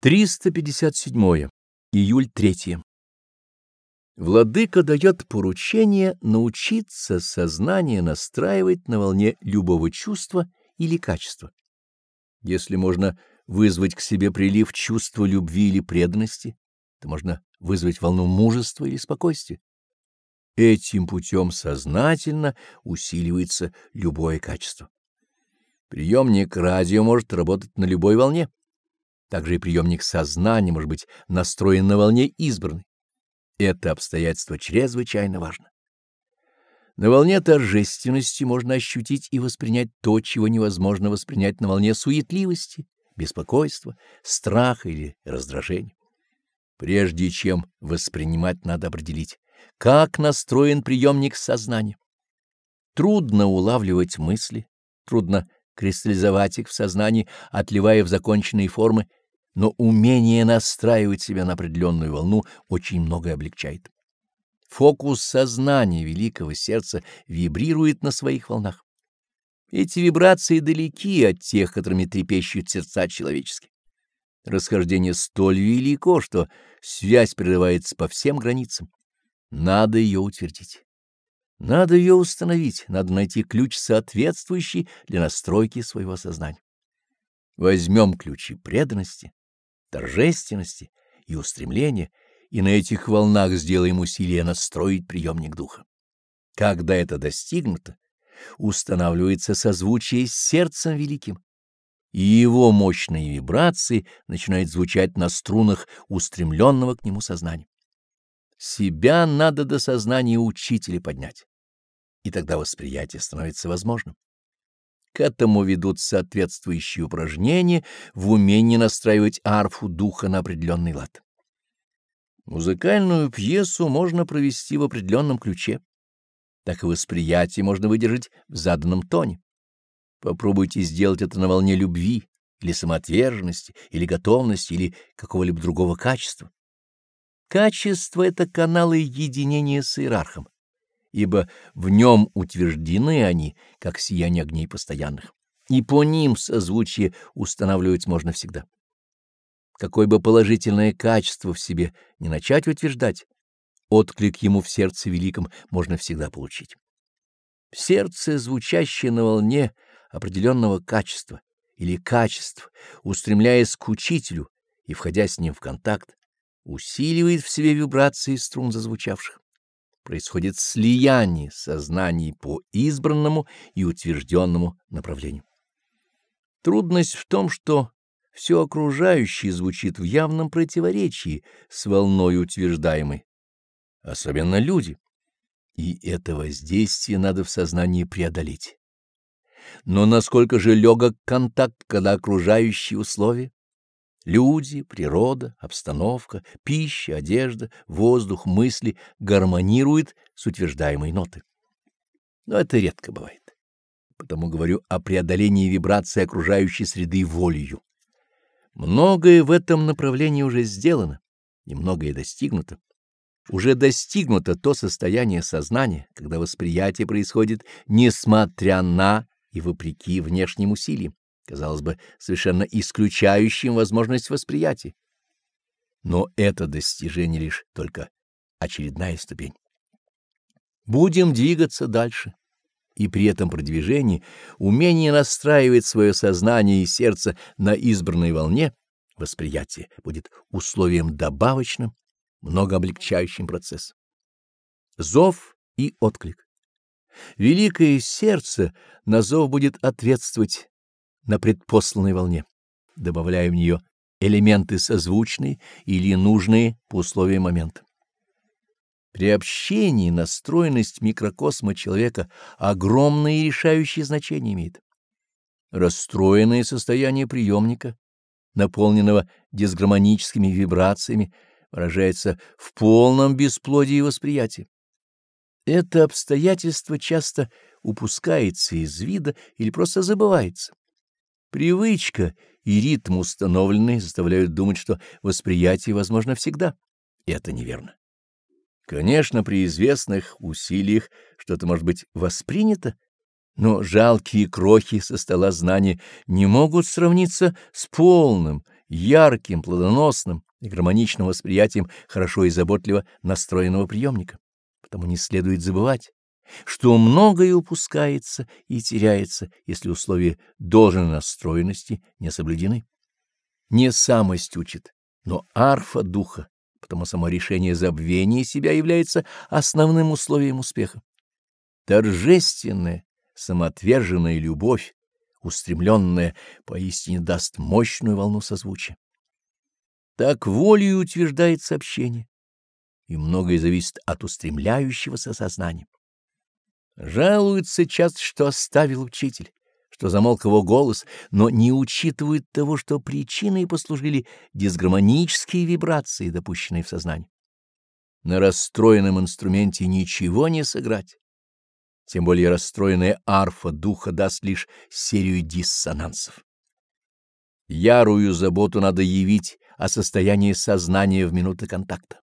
357. Июль 3. Владыка дает поручение научиться сознание настраивать на волне любого чувства или качества. Если можно вызвать к себе прилив чувства любви или преданности, то можно вызвать волну мужества или спокойствия. Этим путем сознательно усиливается любое качество. Приемник радио может работать на любой волне. Также и приемник сознания может быть настроен на волне избранной. Это обстоятельство чрезвычайно важно. На волне торжественности можно ощутить и воспринять то, чего невозможно воспринять на волне суетливости, беспокойства, страха или раздражения. Прежде чем воспринимать, надо определить, как настроен приемник сознания. Трудно улавливать мысли, трудно кристаллизовать их в сознании, отливая в законченные формы, но умение настраивать себя на определенную волну очень многое облегчает. Фокус сознания великого сердца вибрирует на своих волнах. Эти вибрации далеки от тех, которыми трепещут сердца человеческие. Расхождение столь велико, что связь прерывается по всем границам. Надо ее утвердить. Надо ее установить, надо найти ключ, соответствующий для настройки своего сознания. Возьмем ключи преданности, торжественности и устремления, и на этих волнах сделаем усилия настроить приемник духа. Когда это достигнуто, устанавливается созвучие с сердцем великим, и его мощные вибрации начинают звучать на струнах устремленного к нему сознания. Себя надо до сознания учителя поднять, и тогда восприятие становится возможным. К этому ведут соответствующие упражнения в умении настраивать арфу духа на определенный лад. Музыкальную пьесу можно провести в определенном ключе, так и восприятие можно выдержать в заданном тоне. Попробуйте сделать это на волне любви или самоотверженности, или готовности, или какого-либо другого качества. Качество — это каналы единения с иерархом ибо в нем утверждены они, как сияние огней постоянных, и по ним созвучие устанавливать можно всегда. Какое бы положительное качество в себе не начать утверждать, отклик ему в сердце великом можно всегда получить. Сердце, звучащее на волне определенного качества или качеств, устремляясь к учителю и входя с ним в контакт, усиливает в себе вибрации струн зазвучавших происходит слияние сознаний по избранному и утвержденному направлению. Трудность в том, что все окружающее звучит в явном противоречии с волной утверждаемой, особенно люди, и это воздействие надо в сознании преодолеть. Но насколько же легок контакт, когда окружающие условия Люди, природа, обстановка, пища, одежда, воздух, мысли гармонируют с утверждаемой ноты. Но это редко бывает. Потому говорю о преодолении вибрации окружающей среды волею. Многое в этом направлении уже сделано, и многое достигнуто. Уже достигнуто то состояние сознания, когда восприятие происходит несмотря на и вопреки внешним усилиям казалось бы, совершенно исключающим возможность восприятия. Но это достижение лишь только очередная ступень. Будем двигаться дальше, и при этом продвижении умение настраивать свое сознание и сердце на избранной волне восприятия будет условием добавочным, многооблегчающим процесс. Зов и отклик. Великое сердце на зов будет ответствовать на предпосланной волне, добавляя в нее элементы созвучные или нужные по условиям момента. При общении настроенность микрокосма человека огромное и решающее значение имеет. Расстроенное состояние приемника, наполненного дисгармоническими вибрациями, выражается в полном бесплодии восприятия. Это обстоятельство часто упускается из вида или просто забывается. Привычка и ритм установленные заставляют думать, что восприятие возможно всегда. И это неверно. Конечно, при известных усилиях что-то может быть воспринято, но жалкие крохи со стола знания не могут сравниться с полным ярким, плодоносным и гармоничным восприятием хорошо и заботливо настроенного приемника. Потому не следует забывать, что многое упускается и теряется, если условия должной настроенности не соблюдены. Не самость учит, но арфа духа, потому само решение забвения себя является основным условием успеха. Торжественная, самоотверженная любовь, устремленная, поистине даст мощную волну созвучия. Так волей утверждается общение, и многое зависит от устремляющегося сознания. Жалуются часто, что оставил учитель, что замолк его голос, но не учитывают того, что причиной послужили дисгармонические вибрации, допущенные в сознании. На расстроенном инструменте ничего не сыграть. Тем более расстроенная арфа духа даст лишь серию диссонансов. Ярую заботу надо явить о состоянии сознания в минуты контакта.